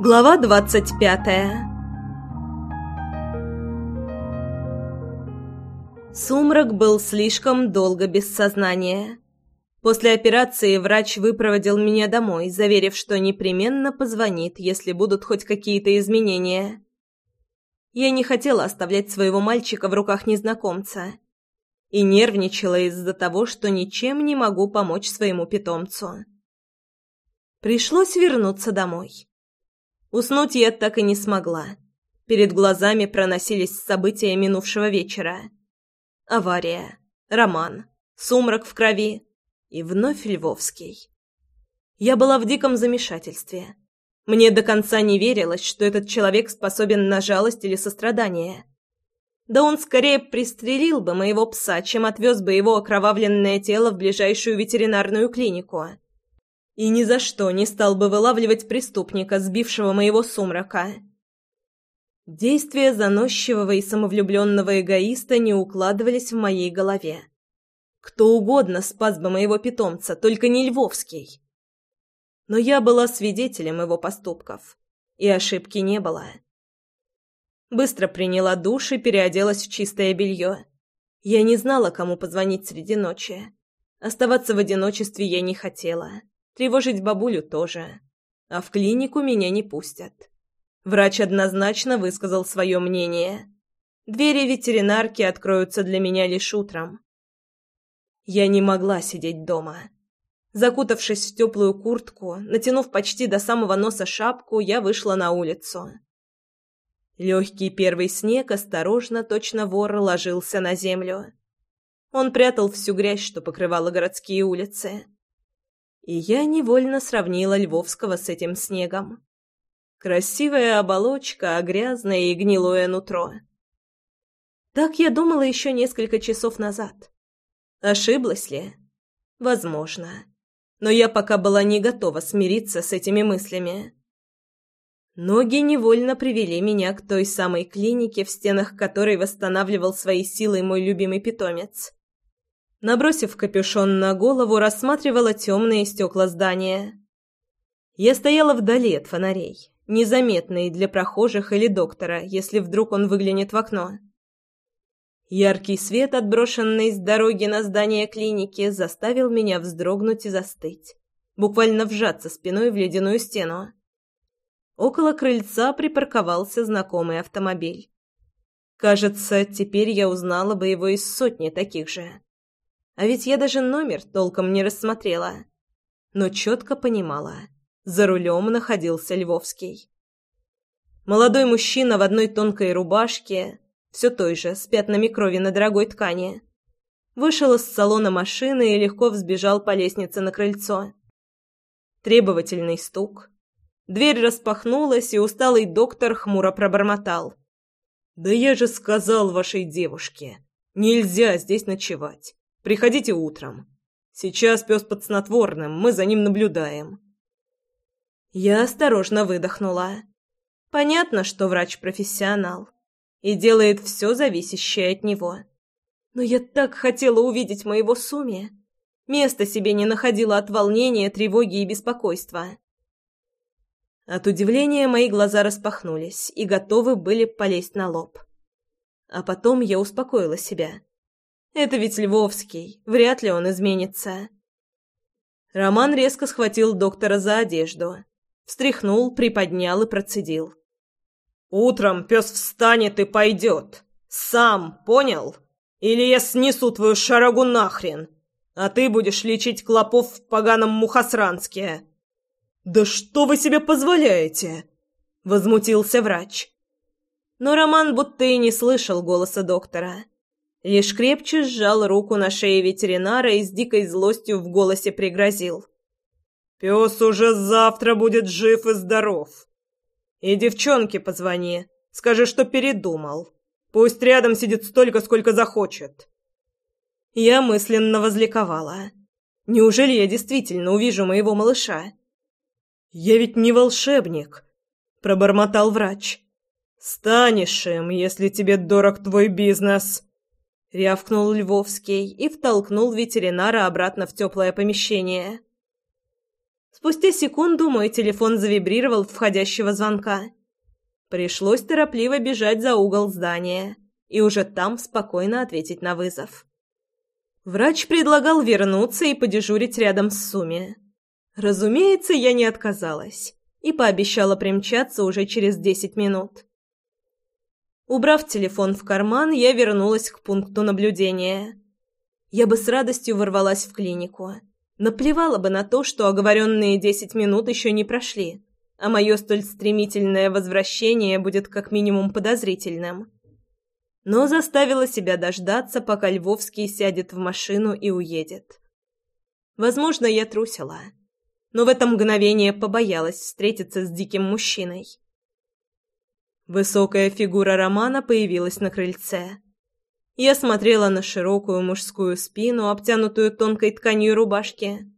Глава двадцать пятая Сумрак был слишком долго без сознания. После операции врач выпроводил меня домой, заверив, что непременно позвонит, если будут хоть какие-то изменения. Я не хотела оставлять своего мальчика в руках незнакомца и нервничала из-за того, что ничем не могу помочь своему питомцу. Пришлось вернуться домой. Уснуть я так и не смогла. Перед глазами проносились события минувшего вечера. Авария, роман, сумрак в крови и вновь Львовский. Я была в диком замешательстве. Мне до конца не верилось, что этот человек способен на жалость или сострадание. Да он скорее пристрелил бы моего пса, чем отвез бы его окровавленное тело в ближайшую ветеринарную клинику и ни за что не стал бы вылавливать преступника, сбившего моего сумрака. Действия заносчивого и самовлюбленного эгоиста не укладывались в моей голове. Кто угодно спас бы моего питомца, только не Львовский. Но я была свидетелем его поступков, и ошибки не было. Быстро приняла душ и переоделась в чистое белье. Я не знала, кому позвонить среди ночи. Оставаться в одиночестве я не хотела. Тревожить бабулю тоже. А в клинику меня не пустят. Врач однозначно высказал свое мнение. Двери ветеринарки откроются для меня лишь утром. Я не могла сидеть дома. Закутавшись в теплую куртку, натянув почти до самого носа шапку, я вышла на улицу. Легкий первый снег осторожно, точно вор, ложился на землю. Он прятал всю грязь, что покрывала городские улицы и я невольно сравнила Львовского с этим снегом. Красивая оболочка, а грязное и гнилое нутро. Так я думала еще несколько часов назад. Ошиблась ли? Возможно. Но я пока была не готова смириться с этими мыслями. Ноги невольно привели меня к той самой клинике, в стенах которой восстанавливал свои силы мой любимый питомец. Набросив капюшон на голову, рассматривала темные стекла здания. Я стояла вдали от фонарей, незаметные для прохожих или доктора, если вдруг он выглянет в окно. Яркий свет, отброшенный с дороги на здание клиники, заставил меня вздрогнуть и застыть, буквально вжаться спиной в ледяную стену. Около крыльца припарковался знакомый автомобиль. Кажется, теперь я узнала бы его из сотни таких же. А ведь я даже номер толком не рассмотрела. Но четко понимала. За рулем находился Львовский. Молодой мужчина в одной тонкой рубашке, все той же, с пятнами крови на дорогой ткани, вышел из салона машины и легко взбежал по лестнице на крыльцо. Требовательный стук. Дверь распахнулась, и усталый доктор хмуро пробормотал. «Да я же сказал вашей девушке, нельзя здесь ночевать. Приходите утром. Сейчас пес под снотворным, мы за ним наблюдаем». Я осторожно выдохнула. Понятно, что врач профессионал и делает все зависящее от него. Но я так хотела увидеть моего Суми. Места себе не находила от волнения, тревоги и беспокойства. От удивления мои глаза распахнулись и готовы были полезть на лоб. А потом я успокоила себя. Это ведь Львовский, вряд ли он изменится. Роман резко схватил доктора за одежду, встряхнул, приподнял и процедил. «Утром пес встанет и пойдет. Сам, понял? Или я снесу твою шарагу нахрен, а ты будешь лечить клопов в поганом Мухосранске». «Да что вы себе позволяете?» — возмутился врач. Но Роман будто и не слышал голоса доктора лишь крепче сжал руку на шее ветеринара и с дикой злостью в голосе пригрозил. «Пес уже завтра будет жив и здоров. И девчонке позвони, скажи, что передумал. Пусть рядом сидит столько, сколько захочет». Я мысленно возликовала. Неужели я действительно увижу моего малыша? «Я ведь не волшебник», — пробормотал врач. «Станешь им, если тебе дорог твой бизнес». — рявкнул Львовский и втолкнул ветеринара обратно в теплое помещение. Спустя секунду мой телефон завибрировал от входящего звонка. Пришлось торопливо бежать за угол здания и уже там спокойно ответить на вызов. Врач предлагал вернуться и подежурить рядом с Суми. Разумеется, я не отказалась и пообещала примчаться уже через десять минут. Убрав телефон в карман, я вернулась к пункту наблюдения. Я бы с радостью ворвалась в клинику. Наплевала бы на то, что оговоренные десять минут еще не прошли, а мое столь стремительное возвращение будет как минимум подозрительным но заставила себя дождаться, пока Львовский сядет в машину и уедет. Возможно, я трусила, но в это мгновение побоялась встретиться с диким мужчиной. Высокая фигура Романа появилась на крыльце. Я смотрела на широкую мужскую спину, обтянутую тонкой тканью рубашки.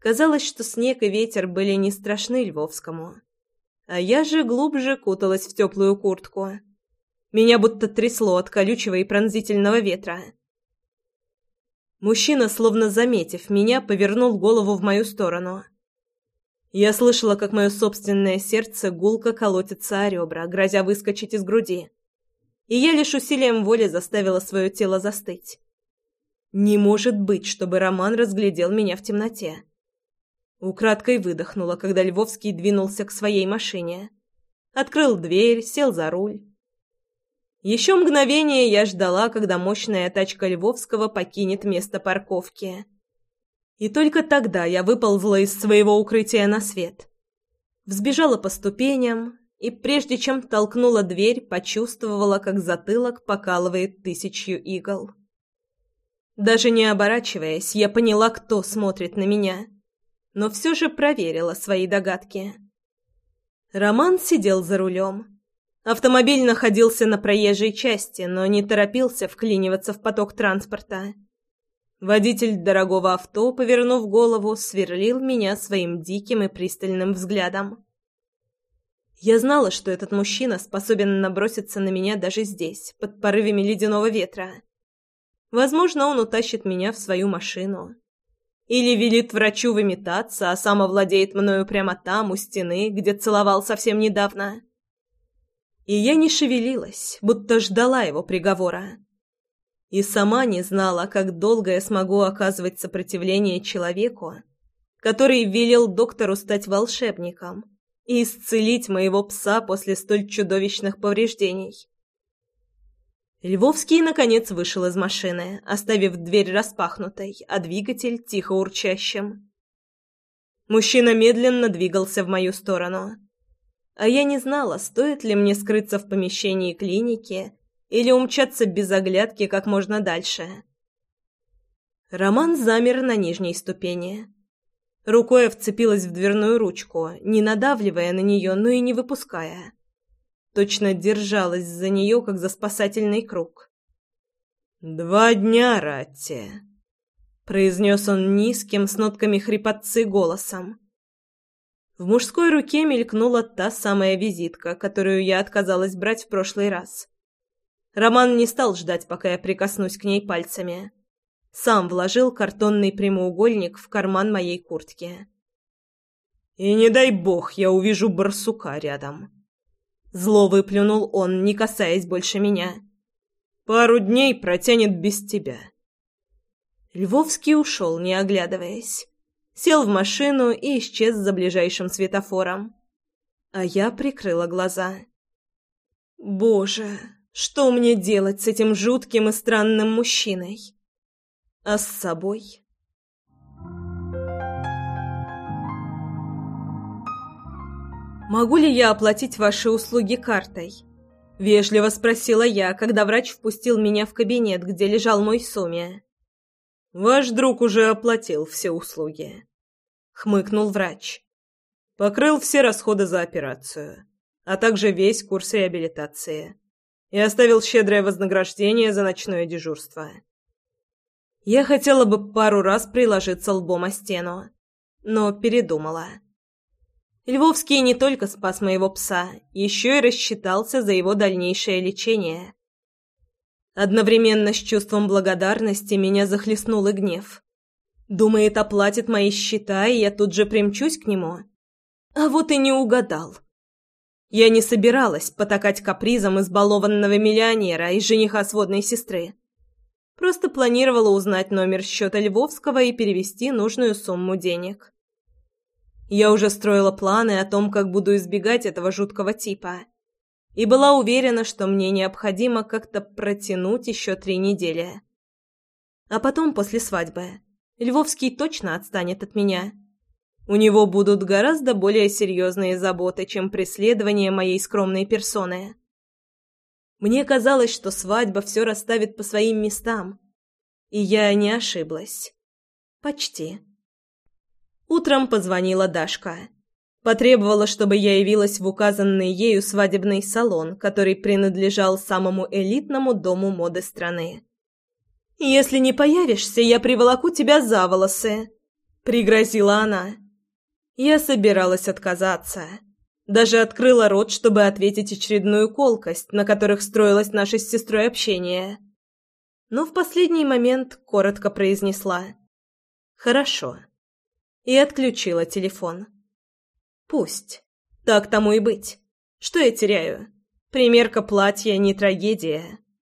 Казалось, что снег и ветер были не страшны Львовскому. А я же глубже куталась в теплую куртку. Меня будто трясло от колючего и пронзительного ветра. Мужчина, словно заметив меня, повернул голову в мою сторону. Я слышала, как мое собственное сердце гулко колотится о ребра, грозя выскочить из груди. И я лишь усилием воли заставила свое тело застыть. Не может быть, чтобы Роман разглядел меня в темноте. Украдкой выдохнула, когда Львовский двинулся к своей машине. Открыл дверь, сел за руль. Еще мгновение я ждала, когда мощная тачка Львовского покинет место парковки. И только тогда я выползла из своего укрытия на свет. Взбежала по ступеням и, прежде чем толкнула дверь, почувствовала, как затылок покалывает тысячью игл. Даже не оборачиваясь, я поняла, кто смотрит на меня, но все же проверила свои догадки. Роман сидел за рулем Автомобиль находился на проезжей части, но не торопился вклиниваться в поток транспорта. Водитель дорогого авто, повернув голову, сверлил меня своим диким и пристальным взглядом. Я знала, что этот мужчина способен наброситься на меня даже здесь, под порывами ледяного ветра. Возможно, он утащит меня в свою машину. Или велит врачу выметаться, а сам овладеет мною прямо там, у стены, где целовал совсем недавно и я не шевелилась, будто ждала его приговора. И сама не знала, как долго я смогу оказывать сопротивление человеку, который велел доктору стать волшебником и исцелить моего пса после столь чудовищных повреждений. Львовский, наконец, вышел из машины, оставив дверь распахнутой, а двигатель тихо урчащим. Мужчина медленно двигался в мою сторону а я не знала, стоит ли мне скрыться в помещении клиники или умчаться без оглядки как можно дальше. Роман замер на нижней ступени. Рукой вцепилась в дверную ручку, не надавливая на нее, но и не выпуская. Точно держалась за нее, как за спасательный круг. «Два дня, Ратти», — произнес он низким, с нотками хрипотцы голосом. В мужской руке мелькнула та самая визитка, которую я отказалась брать в прошлый раз. Роман не стал ждать, пока я прикоснусь к ней пальцами. Сам вложил картонный прямоугольник в карман моей куртки. «И не дай бог я увижу барсука рядом». Зло выплюнул он, не касаясь больше меня. «Пару дней протянет без тебя». Львовский ушел, не оглядываясь сел в машину и исчез за ближайшим светофором. А я прикрыла глаза. Боже, что мне делать с этим жутким и странным мужчиной? А с собой? «Могу ли я оплатить ваши услуги картой?» — вежливо спросила я, когда врач впустил меня в кабинет, где лежал мой Суми. «Ваш друг уже оплатил все услуги», — хмыкнул врач. «Покрыл все расходы за операцию, а также весь курс реабилитации и оставил щедрое вознаграждение за ночное дежурство». Я хотела бы пару раз приложиться лбом о стену, но передумала. Львовский не только спас моего пса, еще и рассчитался за его дальнейшее лечение. Одновременно с чувством благодарности меня захлестнул и гнев. Думает, оплатит мои счета, и я тут же примчусь к нему. А вот и не угадал. Я не собиралась потакать капризом избалованного миллионера и жениха сводной сестры. Просто планировала узнать номер счета Львовского и перевести нужную сумму денег. Я уже строила планы о том, как буду избегать этого жуткого типа. И была уверена, что мне необходимо как-то протянуть еще три недели. А потом, после свадьбы, Львовский точно отстанет от меня. У него будут гораздо более серьезные заботы, чем преследование моей скромной персоны. Мне казалось, что свадьба все расставит по своим местам. И я не ошиблась. Почти. Утром позвонила Дашка. Потребовала, чтобы я явилась в указанный ею свадебный салон, который принадлежал самому элитному дому моды страны. «Если не появишься, я приволоку тебя за волосы», — пригрозила она. Я собиралась отказаться. Даже открыла рот, чтобы ответить очередную колкость, на которых строилось наше с сестрой общение. Но в последний момент коротко произнесла «Хорошо» и отключила телефон. «Пусть. Так тому и быть. Что я теряю? Примерка платья не трагедия».